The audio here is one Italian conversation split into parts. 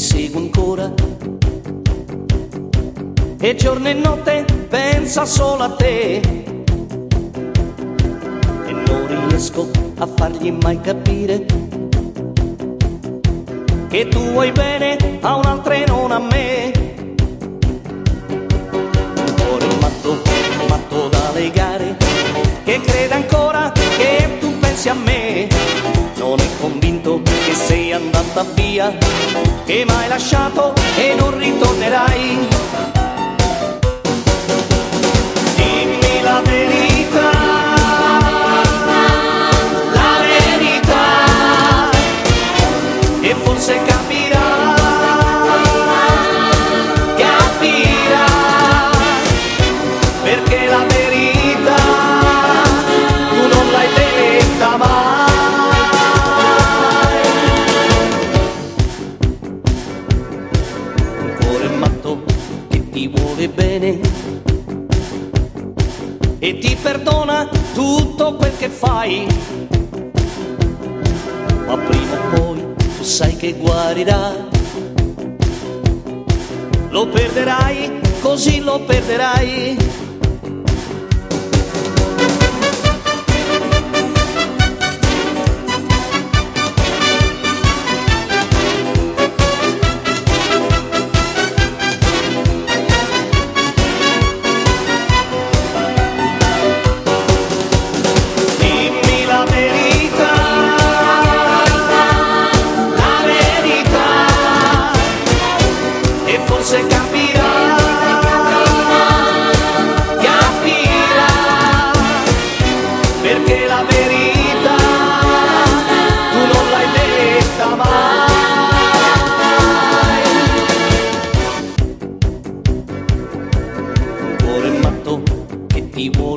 seguo ancora. E giorno e notte pensa solo a te. E non riesco a fargli mai capire che tu vuoi bene a un'altra e non a me. Sei andata via, che m'hai lasciato bene e ti perdona tutto quel che fai ma prima o poi tu sai che guarirà. Lo perderai, così lo perderai.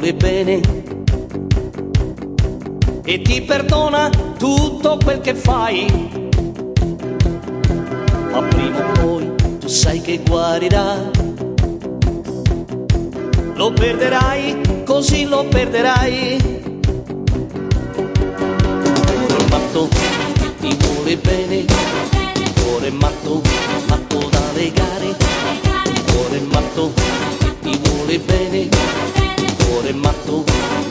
Vuole bene e ti perdona tutto quel che fai. Ma prima o poi tu sai che guarirà. Lo perderai, così lo perderai. Cuore matto ti vuole bene, cuore matto, matto da legare. Cuore matto ti vuole bene, cuore matto